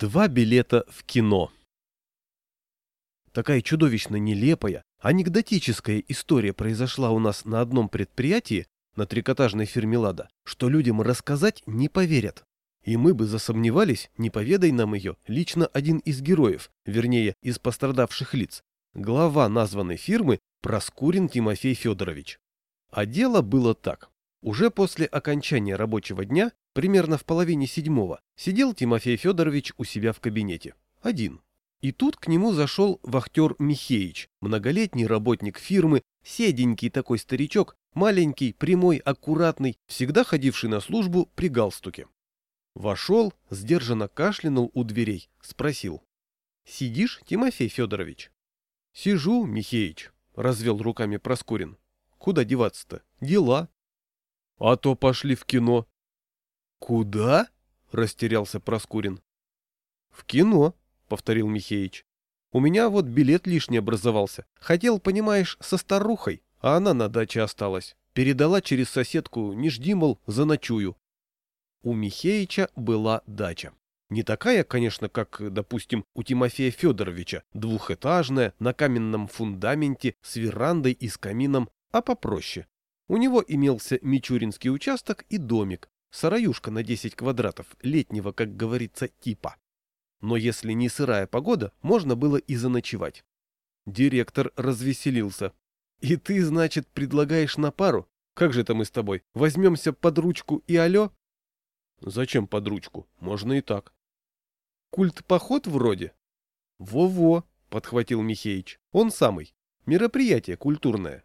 Два билета в кино. Такая чудовищно нелепая, анекдотическая история произошла у нас на одном предприятии, на трикотажной фирме «Лада», что людям рассказать не поверят. И мы бы засомневались, не поведай нам ее, лично один из героев, вернее, из пострадавших лиц, глава названной фирмы Проскурин Тимофей Федорович. А дело было так. Уже после окончания рабочего дня Примерно в половине седьмого сидел Тимофей Федорович у себя в кабинете. Один. И тут к нему зашел вахтер Михеич, многолетний работник фирмы, седенький такой старичок, маленький, прямой, аккуратный, всегда ходивший на службу при галстуке. Вошел, сдержанно кашлянул у дверей, спросил. «Сидишь, Тимофей Федорович?» «Сижу, Михеич», — развел руками Проскурин. «Куда деваться-то? Дела». «А то пошли в кино», «Куда?» — растерялся Проскурин. «В кино», — повторил Михеич. «У меня вот билет лишний образовался. Хотел, понимаешь, со старухой, а она на даче осталась. Передала через соседку, не жди, мол, заночую». У Михеича была дача. Не такая, конечно, как, допустим, у Тимофея Федоровича, двухэтажная, на каменном фундаменте, с верандой и с камином, а попроще. У него имелся мичуринский участок и домик, Сараюшка на 10 квадратов, летнего, как говорится, типа. Но если не сырая погода, можно было и заночевать. Директор развеселился. «И ты, значит, предлагаешь на пару? Как же это мы с тобой? Возьмемся под ручку и алё?» «Зачем под ручку? Можно и так». «Культ-поход вроде?» «Во-во», — подхватил Михеич. «Он самый. Мероприятие культурное».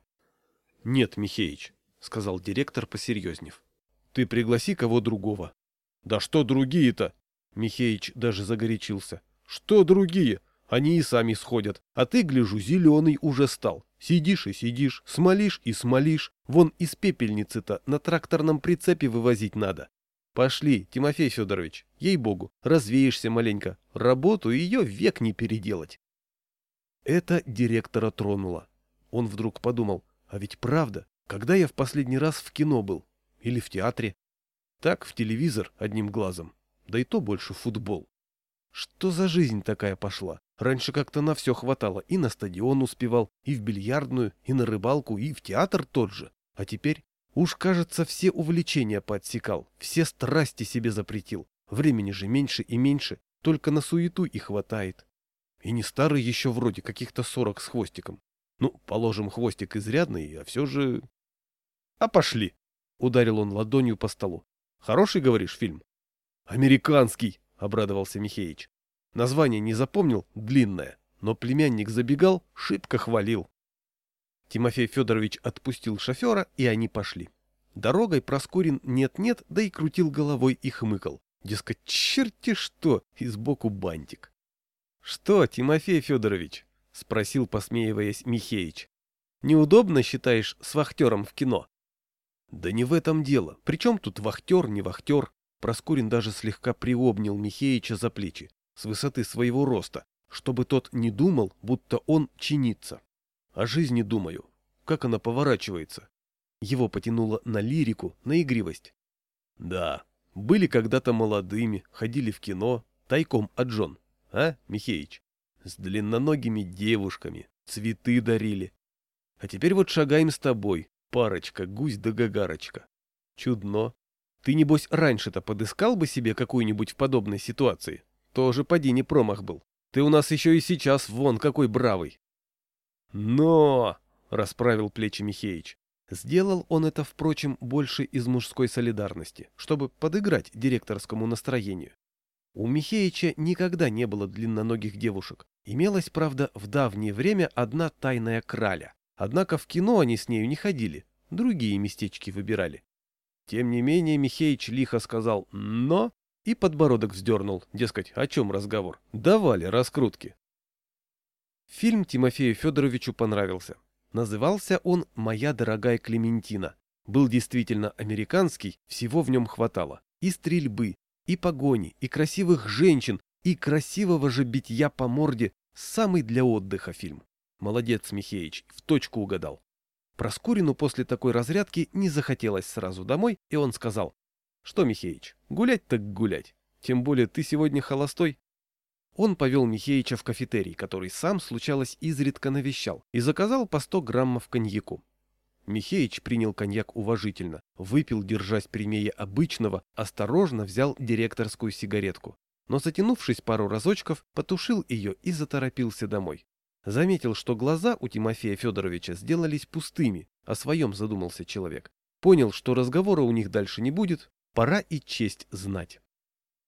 «Нет, Михеич», — сказал директор, посерьезнев. Ты пригласи кого другого. Да что другие-то? Михеич даже загорячился. Что другие? Они и сами сходят. А ты, гляжу, зеленый уже стал. Сидишь и сидишь, смолишь и смолишь. Вон из пепельницы-то на тракторном прицепе вывозить надо. Пошли, Тимофей Федорович, ей-богу, развеешься маленько. Работу ее век не переделать. Это директора тронуло. Он вдруг подумал, а ведь правда, когда я в последний раз в кино был? Или в театре. Так, в телевизор одним глазом. Да и то больше футбол. Что за жизнь такая пошла? Раньше как-то на все хватало. И на стадион успевал, и в бильярдную, и на рыбалку, и в театр тот же. А теперь, уж кажется, все увлечения подсекал, все страсти себе запретил. Времени же меньше и меньше, только на суету и хватает. И не старый еще вроде, каких-то сорок с хвостиком. Ну, положим, хвостик изрядный, а все же... А пошли. Ударил он ладонью по столу. Хороший, говоришь, фильм? Американский, обрадовался Михеич. Название не запомнил, длинное, но племянник забегал, шибко хвалил. Тимофей Федорович отпустил шофера, и они пошли. Дорогой Проскурин нет-нет, да и крутил головой и хмыкал. Дескать, черти что, и сбоку бантик. — Что, Тимофей Федорович? — спросил, посмеиваясь, Михеич. — Неудобно, считаешь, с вахтером в кино? Да не в этом дело. Причем тут вахтер, не вахтер? Проскурин даже слегка приобнял Михеича за плечи, с высоты своего роста, чтобы тот не думал, будто он чинится. О жизни думаю. Как она поворачивается. Его потянуло на лирику, на игривость. Да, были когда-то молодыми, ходили в кино, тайком от жен. А, Михеич? С длинноногими девушками, цветы дарили. А теперь вот шагаем с тобой, Парочка, гусь да гагарочка. Чудно. Ты, небось, раньше-то подыскал бы себе какую-нибудь в подобной ситуации? Тоже поди не промах был. Ты у нас еще и сейчас вон какой бравый. Но! — расправил плечи Михеич. Сделал он это, впрочем, больше из мужской солидарности, чтобы подыграть директорскому настроению. У Михеича никогда не было длинноногих девушек. Имелась, правда, в давнее время одна тайная краля. Однако в кино они с нею не ходили, другие местечки выбирали. Тем не менее Михеич лихо сказал «но» и подбородок вздернул, дескать, о чем разговор. Давали раскрутки. Фильм Тимофею Федоровичу понравился. Назывался он «Моя дорогая Клементина». Был действительно американский, всего в нем хватало. И стрельбы, и погони, и красивых женщин, и красивого же битья по морде. Самый для отдыха фильм. Молодец, Михеич, в точку угадал. Проскурину после такой разрядки не захотелось сразу домой, и он сказал. Что, Михеич, гулять так гулять. Тем более ты сегодня холостой. Он повел Михеича в кафетерий, который сам, случалось, изредка навещал, и заказал по 100 граммов коньяку. Михеич принял коньяк уважительно, выпил, держась прямее обычного, осторожно взял директорскую сигаретку. Но затянувшись пару разочков, потушил ее и заторопился домой. Заметил, что глаза у Тимофея Федоровича сделались пустыми, о своем задумался человек. Понял, что разговора у них дальше не будет, пора и честь знать.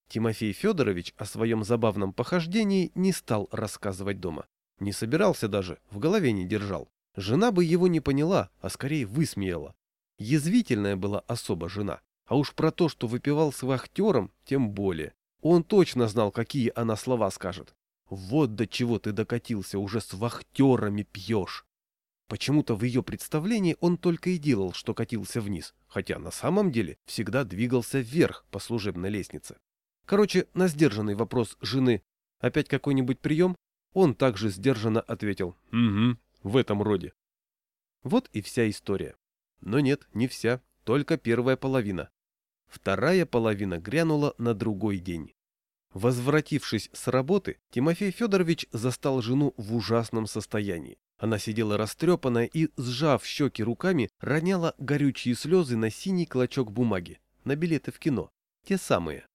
Тимофей Федорович о своем забавном похождении не стал рассказывать дома. Не собирался даже, в голове не держал. Жена бы его не поняла, а скорее высмеяла. Язвительная была особо жена. А уж про то, что выпивал с вахтером, тем более. Он точно знал, какие она слова скажет. Вот до чего ты докатился, уже с вахтерами пьешь. Почему-то в ее представлении он только и делал, что катился вниз, хотя на самом деле всегда двигался вверх по служебной лестнице. Короче, на сдержанный вопрос жены «Опять какой-нибудь прием?» он также сдержанно ответил «Угу, в этом роде». Вот и вся история. Но нет, не вся, только первая половина. Вторая половина грянула на другой день. Возвратившись с работы, Тимофей Федорович застал жену в ужасном состоянии. Она сидела растрепанная и, сжав щеки руками, роняла горючие слезы на синий клочок бумаги, на билеты в кино. Те самые.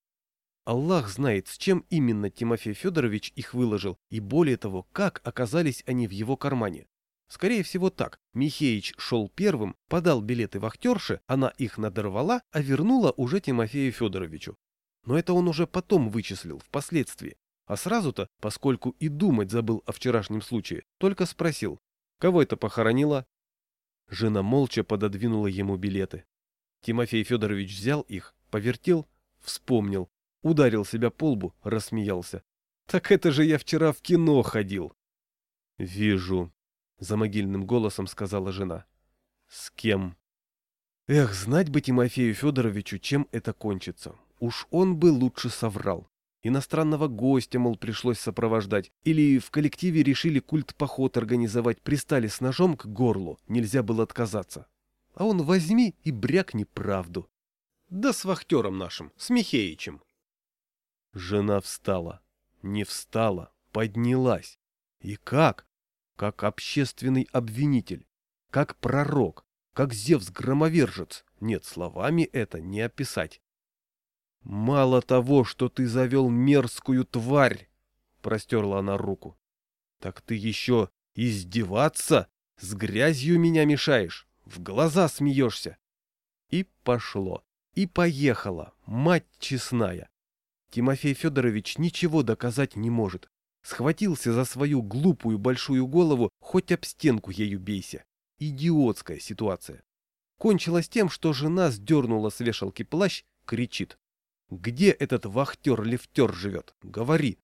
Аллах знает, с чем именно Тимофей Федорович их выложил, и более того, как оказались они в его кармане. Скорее всего так. Михеич шел первым, подал билеты вахтерше, она их надорвала, а вернула уже Тимофею Федоровичу. Но это он уже потом вычислил, впоследствии. А сразу-то, поскольку и думать забыл о вчерашнем случае, только спросил, кого это похоронила? Жена молча пододвинула ему билеты. Тимофей Федорович взял их, повертел, вспомнил, ударил себя по лбу, рассмеялся. «Так это же я вчера в кино ходил!» «Вижу», — за могильным голосом сказала жена. «С кем?» Эх, знать бы Тимофею Федоровичу, чем это кончится. Уж он бы лучше соврал. Иностранного гостя, мол, пришлось сопровождать. Или в коллективе решили культ-поход организовать, пристали с ножом к горлу, нельзя было отказаться. А он возьми и брякни правду. Да с вахтером нашим, с Михеичем. Жена встала. Не встала, поднялась. И как? Как общественный обвинитель. Как пророк. Как Зевс-громовержец. Нет, словами это не описать. «Мало того, что ты завел мерзкую тварь!» — простерла она руку. «Так ты еще издеваться? С грязью меня мешаешь, в глаза смеешься!» И пошло, и поехало, мать честная. Тимофей Федорович ничего доказать не может. Схватился за свою глупую большую голову, хоть об стенку ею бейся. Идиотская ситуация. Кончилось тем, что жена сдернула с вешалки плащ, кричит. Где этот вахтер-лифтер живет? Говори.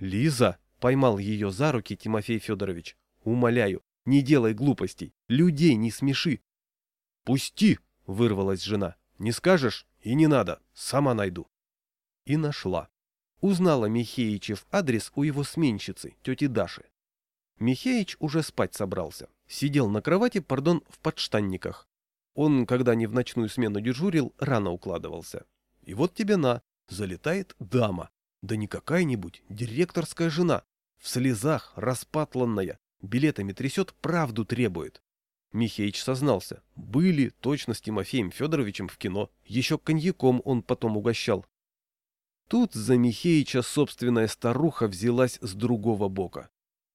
Лиза, поймал ее за руки Тимофей Федорович. Умоляю, не делай глупостей, людей не смеши. Пусти, вырвалась жена. Не скажешь и не надо, сама найду. И нашла. Узнала Михеичев адрес у его сменщицы, тети Даши. Михеич уже спать собрался. Сидел на кровати, пардон, в подштанниках. Он, когда не в ночную смену дежурил, рано укладывался. И вот тебе на, залетает дама. Да не какая-нибудь, директорская жена. В слезах, распатланная, билетами трясет, правду требует. Михеич сознался. Были точно с Тимофеем Федоровичем в кино. Еще коньяком он потом угощал. Тут за Михеича собственная старуха взялась с другого бока.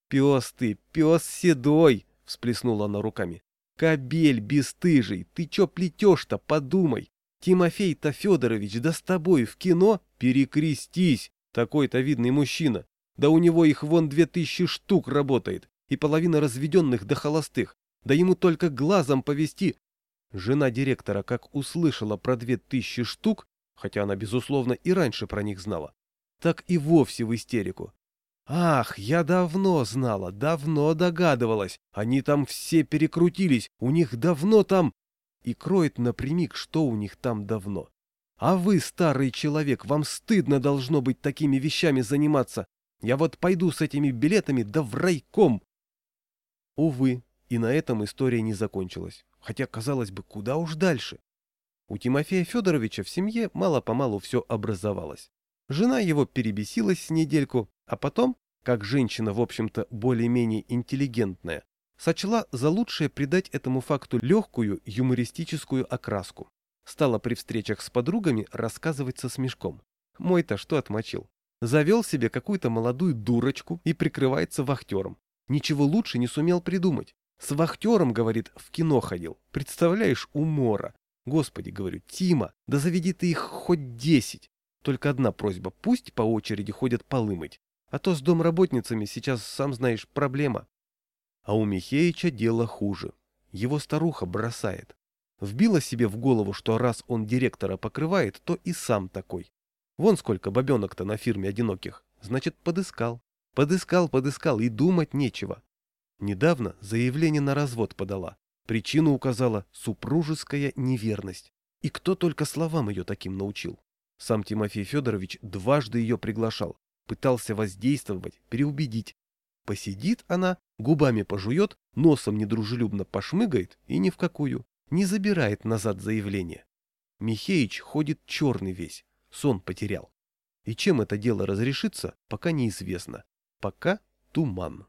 «Пес ты, пес седой!» — всплеснула она руками. «Кобель бесстыжий, ты чё плетешь-то, подумай! Тимофей-то Федорович, да с тобой в кино? Перекрестись! Такой-то видный мужчина. Да у него их вон две тысячи штук работает, и половина разведенных до холостых. Да ему только глазом повести. Жена директора, как услышала про две тысячи штук, хотя она, безусловно, и раньше про них знала, так и вовсе в истерику. Ах, я давно знала, давно догадывалась. Они там все перекрутились, у них давно там и кроет напрямик, что у них там давно. А вы, старый человек, вам стыдно должно быть такими вещами заниматься. Я вот пойду с этими билетами да в райком. Увы, и на этом история не закончилась. Хотя, казалось бы, куда уж дальше. У Тимофея Федоровича в семье мало-помалу все образовалось. Жена его перебесилась с недельку, А потом, как женщина, в общем-то, более-менее интеллигентная, сочла за лучшее придать этому факту легкую юмористическую окраску. Стала при встречах с подругами рассказывать со смешком. Мой-то что отмочил? Завел себе какую-то молодую дурочку и прикрывается вахтером. Ничего лучше не сумел придумать. С вахтером, говорит, в кино ходил. Представляешь, умора. Господи, говорю, Тима, да заведи ты их хоть десять. Только одна просьба, пусть по очереди ходят полы мыть. А то с домработницами сейчас, сам знаешь, проблема. А у Михеича дело хуже. Его старуха бросает. Вбила себе в голову, что раз он директора покрывает, то и сам такой. Вон сколько бабенок-то на фирме одиноких. Значит, подыскал. Подыскал, подыскал, и думать нечего. Недавно заявление на развод подала. Причину указала супружеская неверность. И кто только словам ее таким научил. Сам Тимофей Федорович дважды ее приглашал. Пытался воздействовать, переубедить. Посидит она, губами пожует, носом недружелюбно пошмыгает и ни в какую. Не забирает назад заявление. Михеич ходит черный весь, сон потерял. И чем это дело разрешится, пока неизвестно. Пока туман.